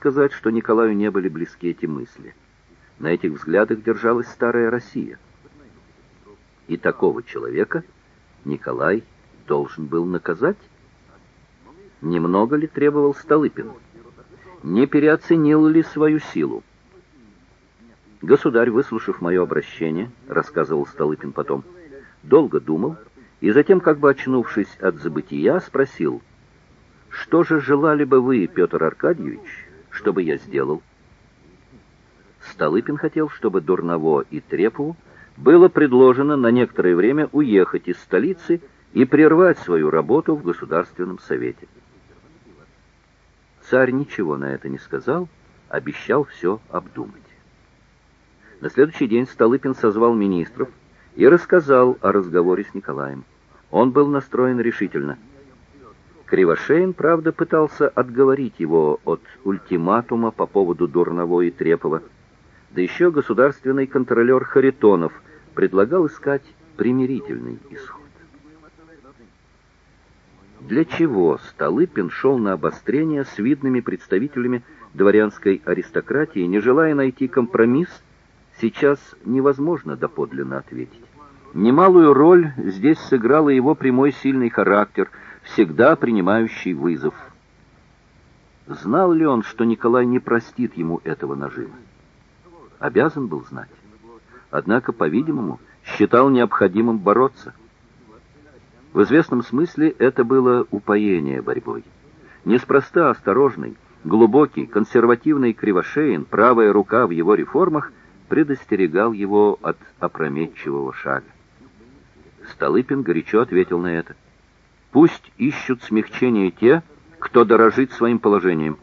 сказать, что Николаю не были близки эти мысли. На этих взглядах держалась старая Россия. И такого человека Николай должен был наказать? Немного ли требовал Столыпин? Не переоценил ли свою силу? Государь, выслушав мое обращение, рассказывал Столыпин потом, долго думал и затем, как бы очнувшись от забытия, спросил, «Что же желали бы вы, Петр Аркадьевич, чтобы я сделал?» Столыпин хотел, чтобы Дурново и Трепову было предложено на некоторое время уехать из столицы и прервать свою работу в Государственном Совете. Царь ничего на это не сказал, обещал все обдумать. На следующий день Столыпин созвал министров и рассказал о разговоре с Николаем. Он был настроен решительно. Кривошеин, правда, пытался отговорить его от ультиматума по поводу Дурново и Трепова. Да еще государственный контролер Харитонов предлагал искать примирительный исход. Для чего Столыпин шел на обострение с видными представителями дворянской аристократии, не желая найти компромисс, сейчас невозможно доподлинно ответить. Немалую роль здесь сыграл и его прямой сильный характер, всегда принимающий вызов. Знал ли он, что Николай не простит ему этого нажима? Обязан был знать. Однако, по-видимому, считал необходимым бороться. В известном смысле это было упоение борьбой. Неспроста осторожный, глубокий, консервативный Кривошеин, правая рука в его реформах, предостерегал его от опрометчивого шага. Столыпин горячо ответил на это. «Пусть ищут смягчение те, кто дорожит своим положением,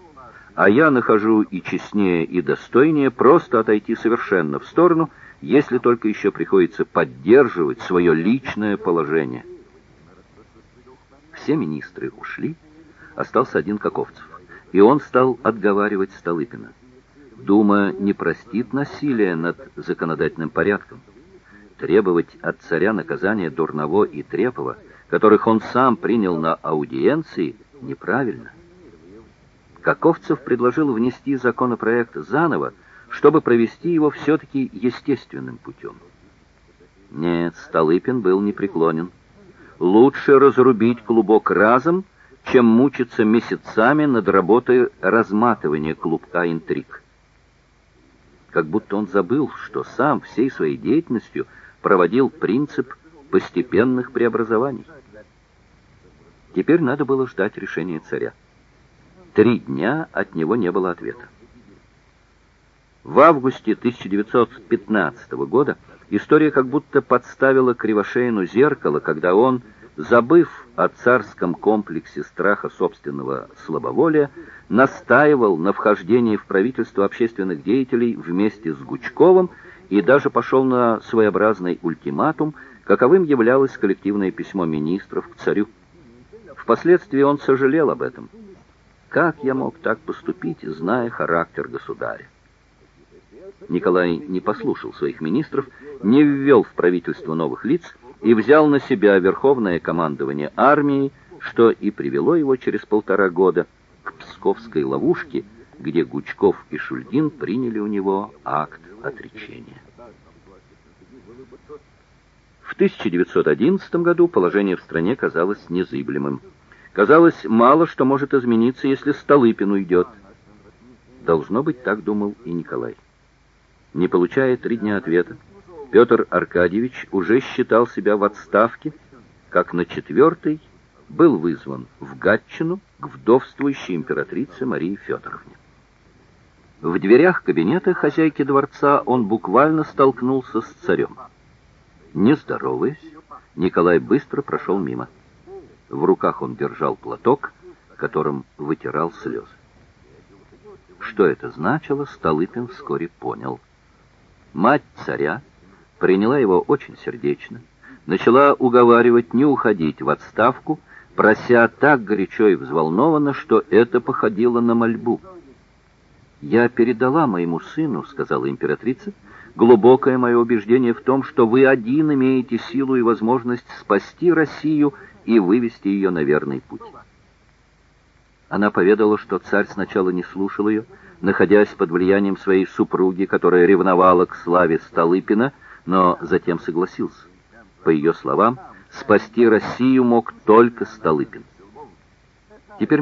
а я нахожу и честнее, и достойнее просто отойти совершенно в сторону, если только еще приходится поддерживать свое личное положение». Все министры ушли, остался один Каковцев, и он стал отговаривать Столыпина. Дума не простит насилия над законодательным порядком. Требовать от царя наказания Дурново и Трепова, которых он сам принял на аудиенции, неправильно. Каковцев предложил внести законопроект заново, чтобы провести его все-таки естественным путем. Нет, Столыпин был непреклонен. Лучше разрубить клубок разом, чем мучиться месяцами над работой разматывания клубка интриг. Как будто он забыл, что сам всей своей деятельностью проводил принцип постепенных преобразований. Теперь надо было ждать решения царя. Три дня от него не было ответа. В августе 1915 года история как будто подставила Кривошеину зеркало, когда он, забыв о царском комплексе страха собственного слабоволия, настаивал на вхождении в правительство общественных деятелей вместе с Гучковым и даже пошел на своеобразный ультиматум, каковым являлось коллективное письмо министров к царю. Впоследствии он сожалел об этом. Как я мог так поступить, зная характер государя? Николай не послушал своих министров, не ввел в правительство новых лиц и взял на себя верховное командование армией, что и привело его через полтора года к Псковской ловушке, где Гучков и Шульгин приняли у него акт отречения. В 1911 году положение в стране казалось незыблемым. Казалось, мало что может измениться, если Столыпин уйдет. Должно быть, так думал и Николай. Не получая три дня ответа, Петр Аркадьевич уже считал себя в отставке, как на четвертый был вызван в Гатчину к вдовствующей императрице Марии Федоровне. В дверях кабинета хозяйки дворца он буквально столкнулся с царем. Не здороваясь, Николай быстро прошел мимо. В руках он держал платок, которым вытирал слезы. Что это значило, Столыпин вскоре понял. Мать царя приняла его очень сердечно, начала уговаривать не уходить в отставку, прося так горячо и взволнованно, что это походило на мольбу. «Я передала моему сыну, — сказала императрица, — глубокое мое убеждение в том, что вы один имеете силу и возможность спасти Россию и вывести ее на верный путь». Она поведала, что царь сначала не слушал ее, находясь под влиянием своей супруги, которая ревновала к славе Столыпина, но затем согласился. По ее словам, спасти Россию мог только Столыпин. Теперь